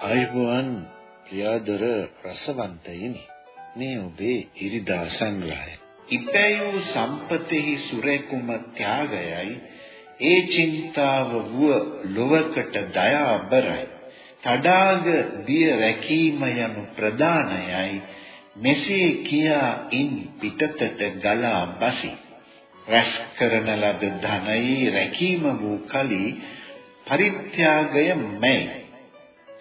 ආයුබෝවන් ප්‍රියාදර රසවන්තයිනි. මේ ඔබේ ඉරිදා සංග්‍රහය. ඉපැයූ සම්පතෙහි සුරේකුම ත්‍යාගයයි. ඒ චින්තාව වූ ලොවකට දයාබරයි. තඩාග දිය රැකීම යනු ප්‍රදානයයි මෙසේ කියා ඉන් පිටතට ගලා බසි. රැස් කරන ලද ධනයේ රැකීම වූ කලී පරිත්‍යාගය මෙයි.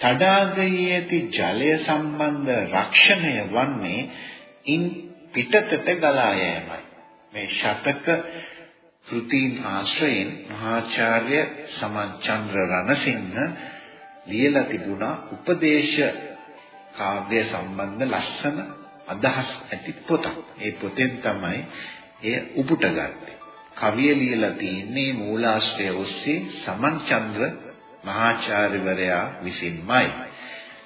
තඩාගයේ ඇති ජලය සම්බන්ධ රක්ෂණය වන්නේ ඉන් පිටතට ගලා යෑමයි. මේ ශතක කෘතීන් ආශ්‍රයෙන් මහාචාර්ය සමන්චන්ද්‍ර රණසිංහ ලියලා තිබුණා උපදේශ කාව්‍ය සම්බන්ධ ලස්සන අදහස් ඇති පොතක්. ඒ පොතෙන් තමයි එය උපුටගත්තේ. කවිය ලියලා තියෙන්නේ මූලාශ්‍රය ඔස්සේ සමන්චන්ද්‍ර මහාචාර්යවරයා විසින්මයි.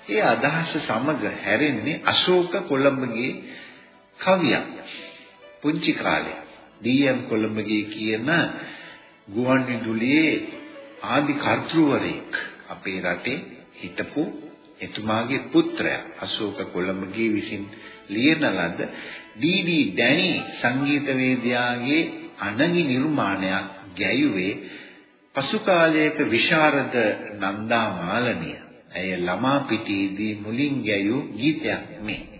ඒ අදහස සමග හැරෙන්නේ අශෝක කොළඹගේ කවියක්. පුංචි කාලේ ඩී.එම්. කොළඹගේ කියන ගුවන් විදුලියේ ආදි කර්තෘවරයෙක් අපේ රටේ හිටපු එතුමාගේ පුත්‍රයා අශෝක කොළඹගේ විසින් ලියන ලද ඩී.ඩී. ඩැනි සංගීතවේදියාගේ අනගි නිර්මාණයක් ගැයුවේ පසු කාලයක විශාරද නන්දා මාලනිය. ඇය ළමා පිටියේදී මුලින් ගැයූ ගීතයක් මේ.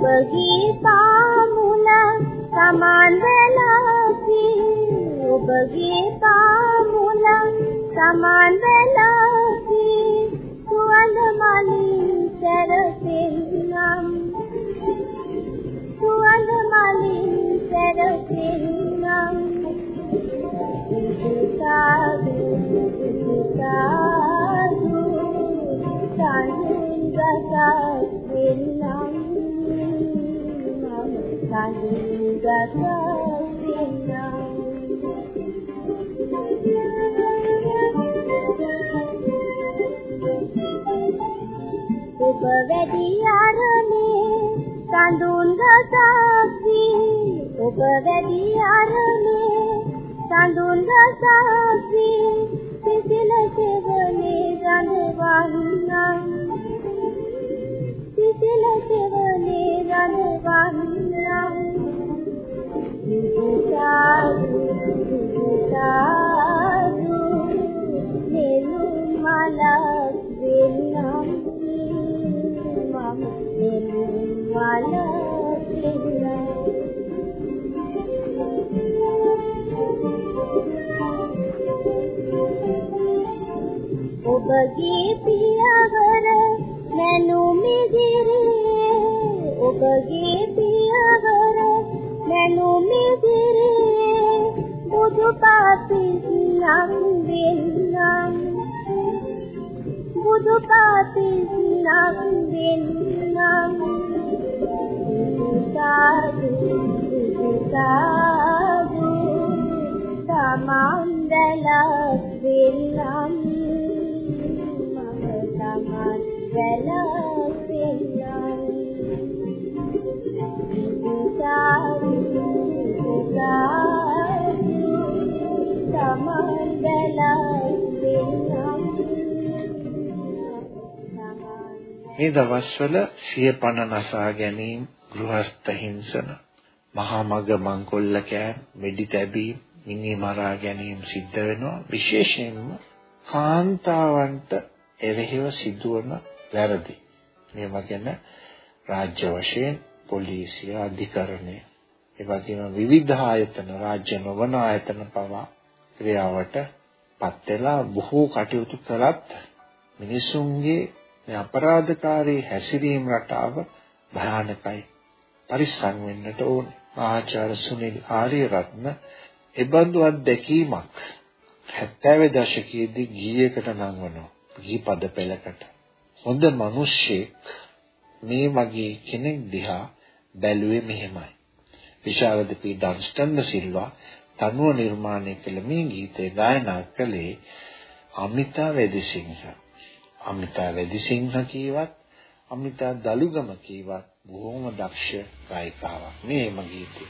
ඔබගේ පාමුල සමාන වෙලාසි ඔබගේ පාමුල සමාන ඔබ වැඩි අරමේ සඳුන් රසක්වි. ඔබ වැඩි අරමේ සඳුන් රසක්වි. සිසිල සෙවනේ රඳවන්නම් ඔබගේ පියවර මනුමිදිරේ ඔබගේ පියවර මනුමිදිරේ බුදු පාතිනම් වෙන්නම් බුදු පාතිනම් වෙන්නම් සාදු සාදු සමන්දලක් මේ දවස්වල සිය පණ නසා ගැනීම, ගෘහස්ත හිංසන, මහා මග මංකොල්ල කෑම, මෙඩි තැබීම්, මිනි මරා ගැනීම සිද්ධ වෙනවා. විශේෂයෙන්ම කාන්තාවන්ට එරෙහිව සිදුවන වැරදි. මේවා ගැන රාජ්‍ය වශයෙන් පොලිසිය අධිකරණය ඒ වගේම විවිධ ආයතන රාජ්‍ය නොවන ආයතන පවා ක්‍රියාවට පත් වෙලා බොහෝ කටයුතු කළත් මිනිසුන්ගේ මේ අපරාධකාරී හැසිරීම රටාව භයානකයි. පරිස්සම් වෙන්නට ඕනේ. ආචාර්ය සුනිල් ආරියරත්න එබඳු අත්දැකීමක් 70 දශකයේදී ගීයකට නංවනවා. ගී පද පෙළකට. හොඳ මිනිස්සෙක් මේ වගේ කෙනෙක් දිහා බැලුවේ මෙහෙමයි. විශාරද පී ඩන්ස්ටන් සිල්වා තනුව නිර්මාණය කළ මේ ගීතය ගායනා කළේ අමිතා වෙදිසිංහ. අමිතා වෙදිසිංහ කීවත් අමිතා දලුගම කීවත් බොහොම දක්ෂ ගායිකාවක් මේම ගීතේ.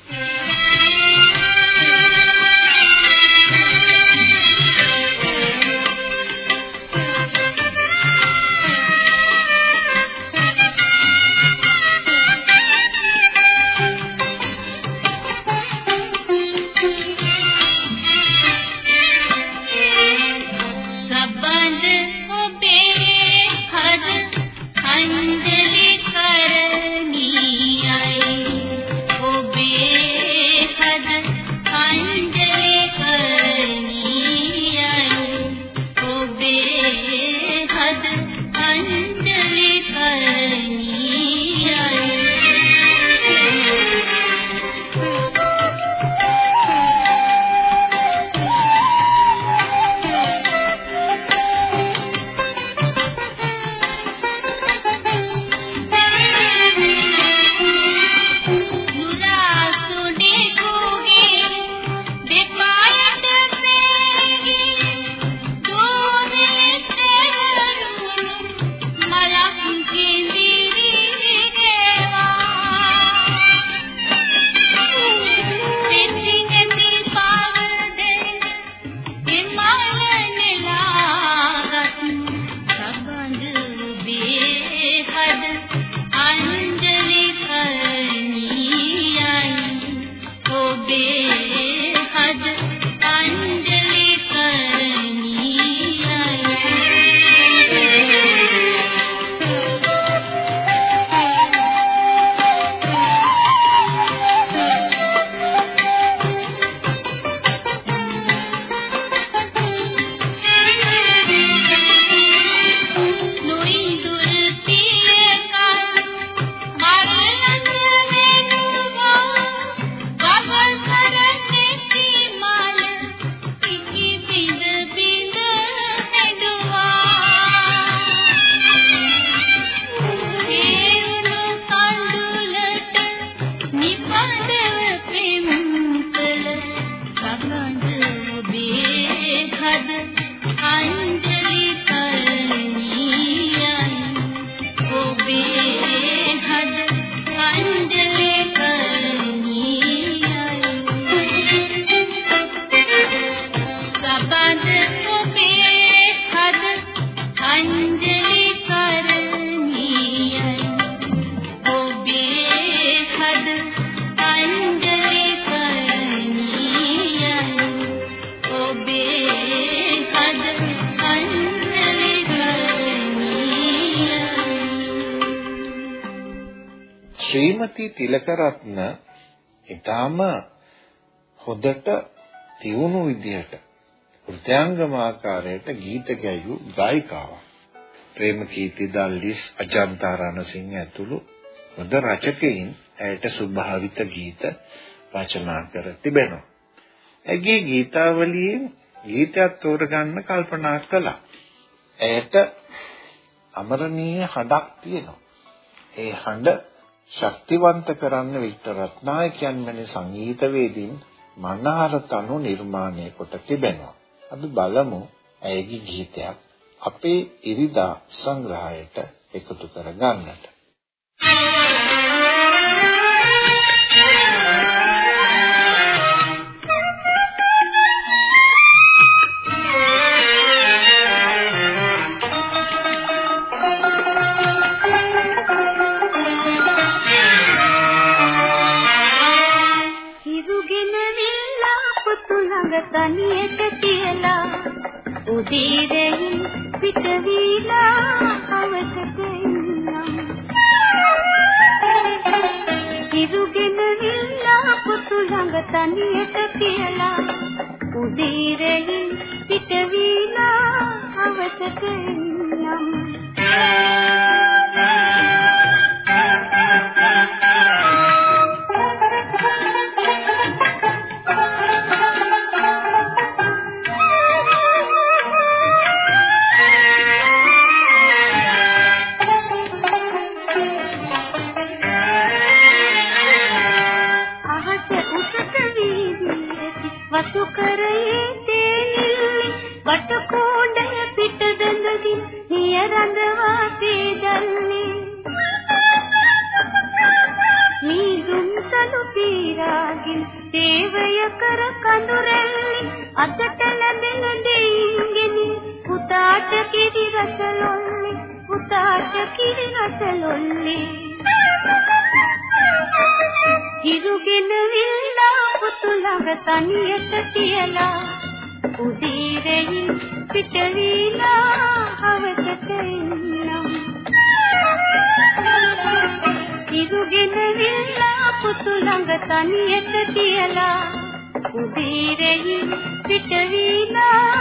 ශ්‍රීමති තිලකරත්න ඊටාම හොදට තියුණු විදිහට වෘත්‍යාංගම ආකාරයට ගීත ගැයූ ගායිකාවක්. ප්‍රේමකීර්ති දල්ලිස් අජන්තා රණසිංහ ඇතුළු හොඳ රචකයින් ඇයට ස්වභාවිත ගීත රචනා කර තිබෙනවා. ඇගේ ගීතාවලියෙන් ගීතයක් තෝරගන්න කල්පනා කළා. ඇයට අමරණීය හඬක් තියෙනවා. ඒ හඬ ශක්තිවන්ත කරන්න වික්ටර් රත්නායකයන් වැනි සංගීතවේදීන් මනහර තනු නිර්මාණය කොට තිබෙනවා. අපි බලමු ඇයගේ ගීතයක් අපේ ඉරිදා සංග්‍රහයට එකතු කර ගන්නට. තනියට කියලා උදීරෙහි පිට වීලා අවසට ඉන්නම් කිරුගෙන විල්ලා පුතු ළඟ තනියට කියලා උදීරෙහි පිට වීලා අවසට ඉන්නම් තනියට කියලා උදීරෙහි පිට වීලා අවසට ඉන්නම් ඉරුගෙන විල්ලා පුතු ළඟ තනියට කියලා උදීරෙහි පිට වීලා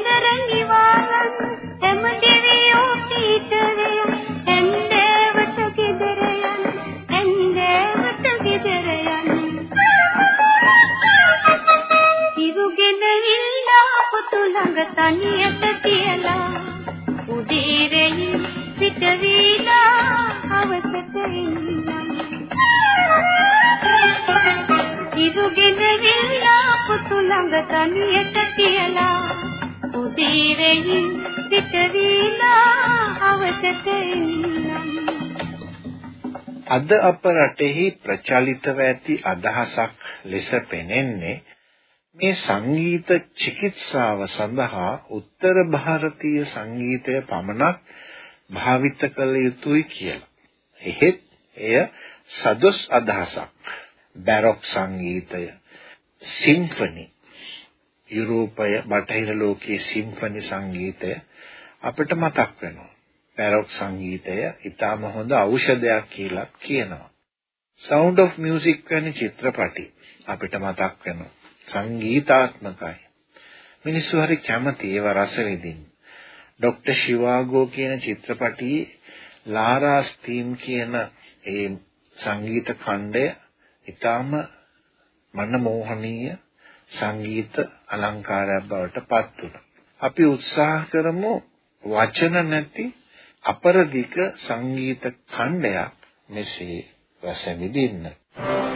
අද අප රටෙහි ප්‍රචලිතව ඇති අදහසක් ලෙස පෙනෙන්නේ මේ සංගීත චිකිත්සාව සඳහා උත්තර ಭಾರತೀಯ සංගීතය පමණක් භාවිත කළ යුතුයි කියලා. එහෙත් එය සදොස් අදහසක්. බැරොක් සංගීතය, සිම්ෆනි, යුරෝපය බටහිර ලෝකයේ සිම්ෆනි සංගීතය අපිට මතක් වෙනවා. බැරොක් සංගීතය ඊටම හොඳ ඖෂධයක් කියලා කියනවා. Sound of Music වැනි චිත්‍රපටි අපිට මතක් වෙනවා. සංගීතාත්මකයි. මිනිස්සු හරි කැමති ඒව රස විඳින්න. ડોક્ટર ශිවාගෝ කියන චිත්‍රපටියේ ලාරාස් තීම් කියන ඒ සංගීත ඛණ්ඩය ඊටම මනමෝහනීය සංගීත අලංකාරයක් බවට පත් වුණා. අපි උත්සාහ කරමු වචන නැති අපරදික සංගීත ඛණ්ඩයක් මෙසේ රස විඳින්න. දුමිත්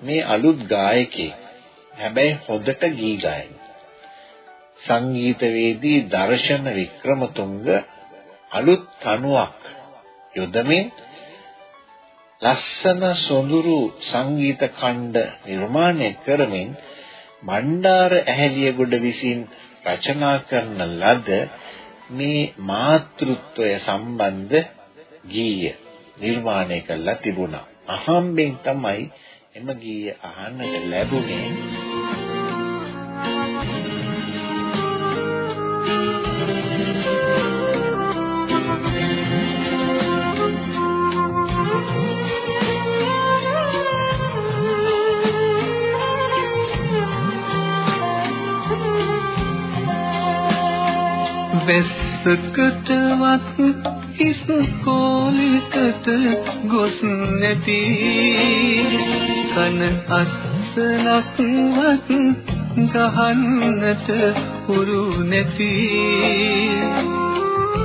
මේ අලුත් ගායකයෙක්. හැබැයි හොඳට ගී ගයන. සංගීතවේදී දර්ශන වික්‍රමතුංග අලුත් තනුවක් යොදමින් ලස්සන සොඳුරු සංගීත ඛණ්ඩ නිර්මාණය කරමින් මණ්ඩාර ඇහැලියගොඩ විසින් රචනා කරන ලද මේ මාතෘත්වය සම්බන්ධ ගීය නිර්මාණය කළා තිබුණා. අහම්බෙන් තමයි එම ගීය අහන්නට ලැබුණේ. වැස්සකටවත් ඉස්කෝලේකට ගොස් නැති කන අස්සලක්වත් ගහන්නට හුරු නැති.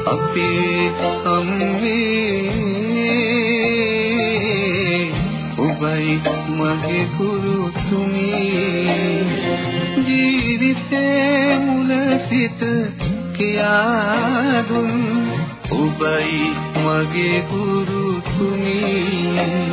අපේ අම්මේ ඔබයි මගේ කුරුතුමී. ජීවිතේ මුල සිට කියා දුන් ඔබයි මගේ ගුරු තුමි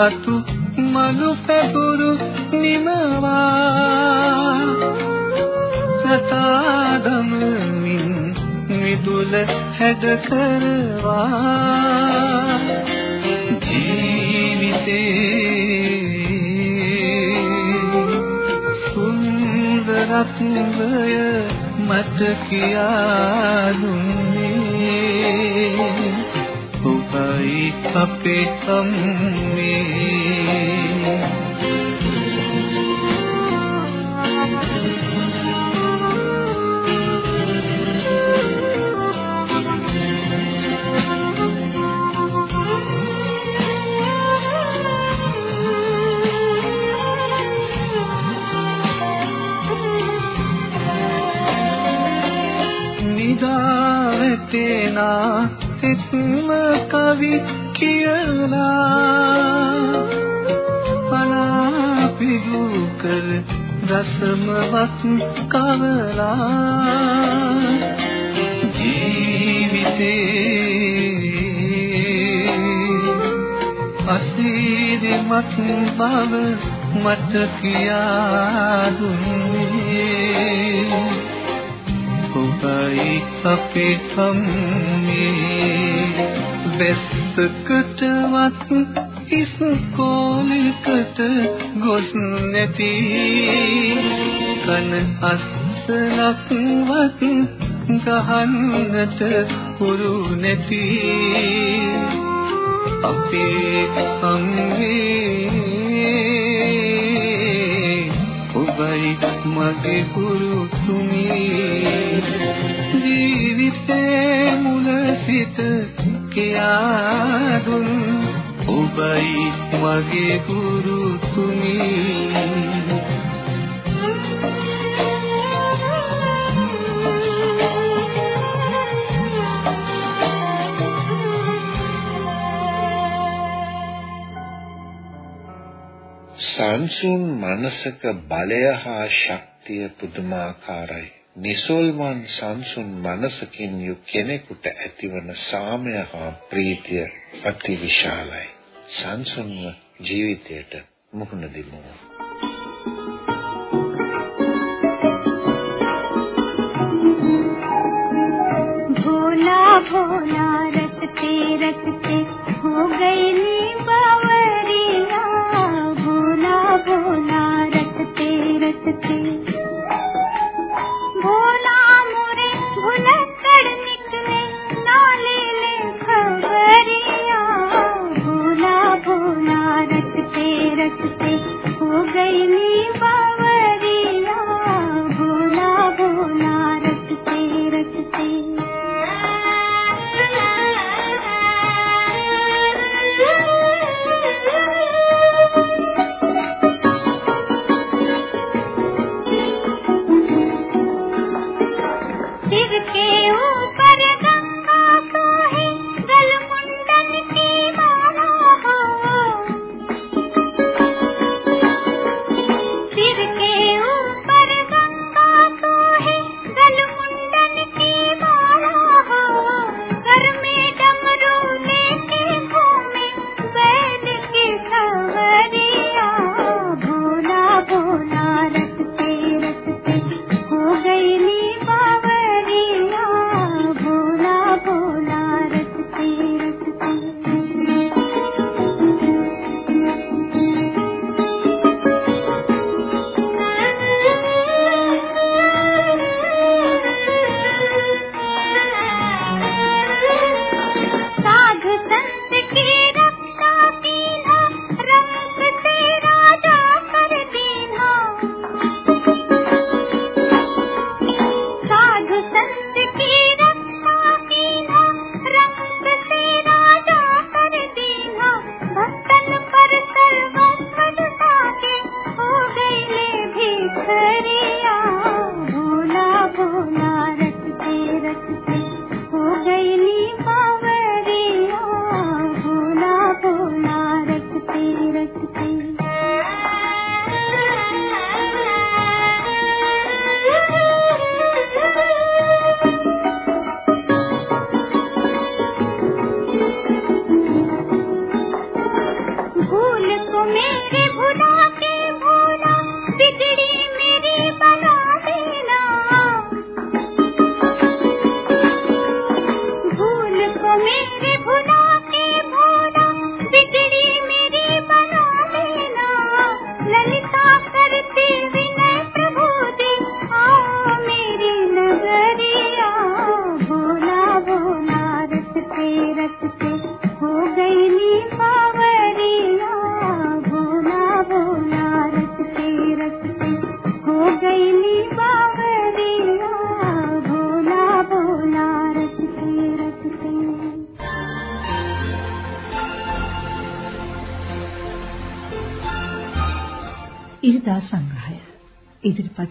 අතු මලු පැපුරු නිමවා. සතාදමමින් මිදුල හැද කරවා. ජීවිතේ සුන්දරත්වය මට කියා දුන්නේ අපේ අම්මේ අසීරිමත් බව මට කියා දුන්නේ ඔබයි අපේ අම්මේ වැස්සකටවත් ඉස්කෝලේකට ගොස් නැති. කන අස්සලක්වත් ගහන්නට හුරු නැති. අපේ අම්මේ ඔබයි මගේ ගුරු තුමී ජීවිතේ මුල සිට කියා දුන් ඔබයි මගේ ගුරු තුමී සංසුන් මනසක බලය හා ශක්තිය පුදුමාකාරයි. නිසල්වන් සංසුන් මනසකින් යු කෙනෙකුට ඇතිවන සාමය හා ප්‍රීතිය අතිවිශාලයි. සංසුන්ව ජීවිතයට මුහුණ දෙමු. भोला भोला रटते रटते हो गई नी भोला रटते रटते भोला